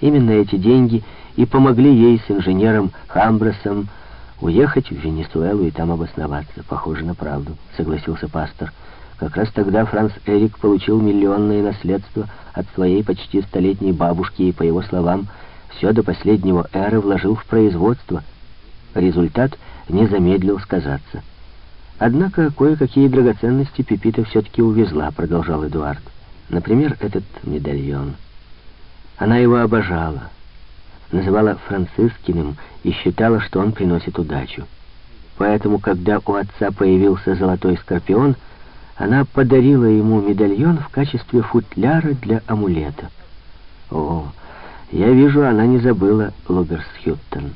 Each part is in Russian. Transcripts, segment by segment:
Именно эти деньги и помогли ей с инженером Хамбросом уехать в Венесуэлу и там обосноваться. Похоже на правду, согласился пастор. Как раз тогда Франц Эрик получил миллионное наследство от своей почти столетней бабушки и, по его словам, все до последнего эры вложил в производство. Результат не замедлил сказаться. Однако кое-какие драгоценности Пепита все-таки увезла, продолжал Эдуард. Например, этот медальон. Она его обожала, называла Францискиным и считала, что он приносит удачу. Поэтому, когда у отца появился золотой скорпион, она подарила ему медальон в качестве футляра для амулета. О, я вижу, она не забыла Лоберсхюттен.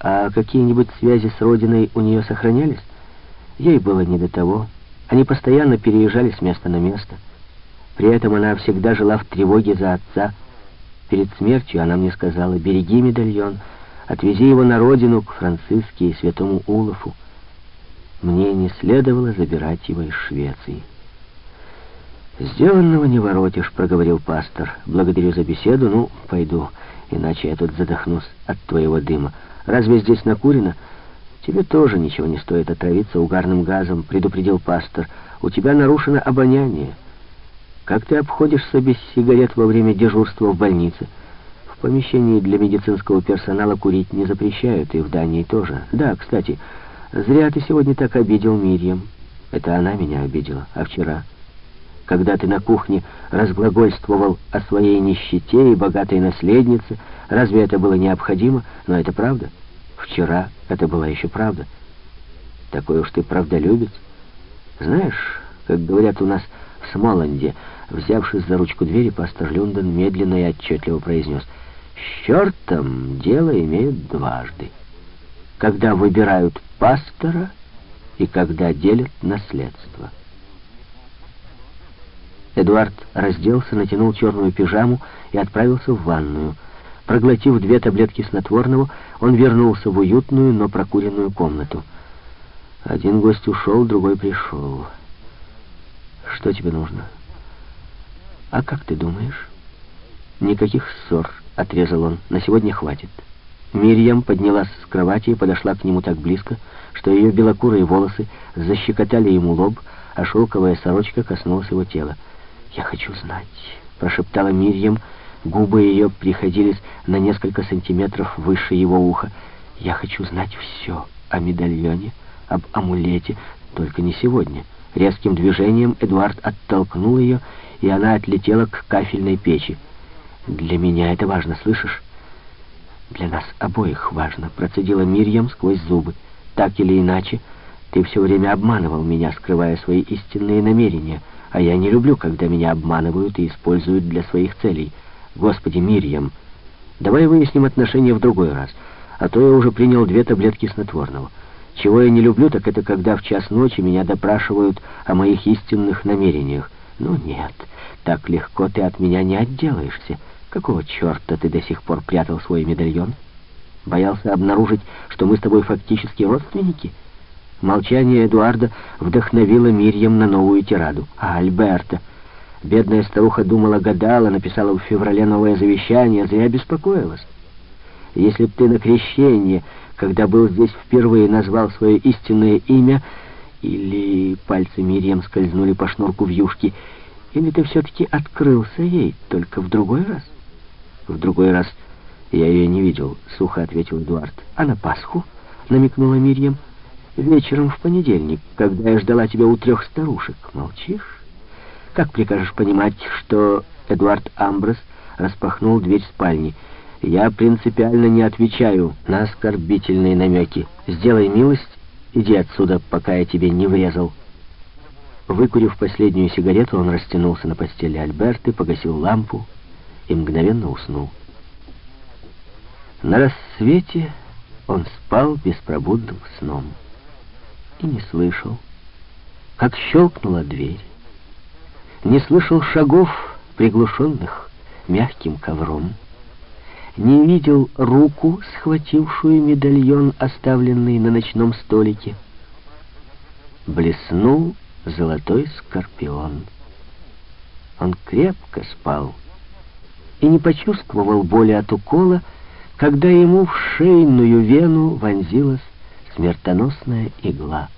А какие-нибудь связи с родиной у нее сохранялись? Ей было не до того. Они постоянно переезжали с места на место. При этом она всегда жила в тревоге за отца. Перед смертью она мне сказала, береги медальон, отвези его на родину, к Франциске и святому Улафу. Мне не следовало забирать его из Швеции. «Сделанного не воротишь», — проговорил пастор. «Благодарю за беседу. Ну, пойду, иначе я тут задохнусь от твоего дыма. Разве здесь накурено?» «Тебе тоже ничего не стоит отравиться угарным газом», — предупредил пастор. «У тебя нарушено обоняние». Как ты обходишься без сигарет во время дежурства в больнице? В помещении для медицинского персонала курить не запрещают, и в Дании тоже. Да, кстати, зря ты сегодня так обидел Мирьям. Это она меня обидела, а вчера... Когда ты на кухне разглагольствовал о своей нищете и богатой наследнице, разве это было необходимо? Но это правда. Вчера это была еще правда. Такой уж ты правдолюбец. Знаешь, как говорят у нас в Смоланде, Взявшись за ручку двери, пастор Люнден медленно и отчетливо произнес, «С чертом дело имеют дважды. Когда выбирают пастора и когда делят наследство». Эдуард разделся, натянул черную пижаму и отправился в ванную. Проглотив две таблетки снотворного, он вернулся в уютную, но прокуренную комнату. Один гость ушел, другой пришел. «Что тебе нужно?» «А как ты думаешь?» «Никаких ссор», — отрезал он. «На сегодня хватит». Мирьям поднялась с кровати и подошла к нему так близко, что ее белокурые волосы защекотали ему лоб, а шелковая сорочка коснулась его тела. «Я хочу знать», — прошептала Мирьям. Губы ее приходились на несколько сантиметров выше его уха. «Я хочу знать все о медальоне, об амулете, только не сегодня». Резким движением Эдуард оттолкнул ее и она отлетела к кафельной печи. «Для меня это важно, слышишь?» «Для нас обоих важно», — процедила Мирьям сквозь зубы. «Так или иначе, ты все время обманывал меня, скрывая свои истинные намерения, а я не люблю, когда меня обманывают и используют для своих целей. Господи, Мирьям, давай выясним отношения в другой раз, а то я уже принял две таблетки снотворного». Чего я не люблю, так это когда в час ночи меня допрашивают о моих истинных намерениях. Ну нет, так легко ты от меня не отделаешься. Какого черта ты до сих пор прятал свой медальон? Боялся обнаружить, что мы с тобой фактически родственники? Молчание Эдуарда вдохновило Мирьям на новую тираду. А Альберта... Бедная старуха думала, гадала, написала в феврале новое завещание, зря беспокоилась. Если б ты на крещение, когда был здесь впервые, назвал свое истинное имя, или пальцы Мирьям скользнули по шнурку в юшке, или ты все-таки открылся ей, только в другой раз? В другой раз я ее не видел, сухо ответил Эдуард. А на Пасху? Намекнула Мирьям. Вечером в понедельник, когда я ждала тебя у трех старушек. Молчишь? Как прикажешь понимать, что Эдуард Амброс распахнул дверь спальни? Я принципиально не отвечаю на оскорбительные намеки. Сделай милость Иди отсюда, пока я тебе не врезал». Выкурив последнюю сигарету, он растянулся на постели Альберты, погасил лампу и мгновенно уснул. На рассвете он спал беспробудным сном и не слышал, как щелкнула дверь, не слышал шагов, приглушенных мягким ковром, не видел руку, схватившую медальон, оставленный на ночном столике. Блеснул золотой скорпион. Он крепко спал и не почувствовал боли от укола, когда ему в шейную вену вонзилась смертоносная игла.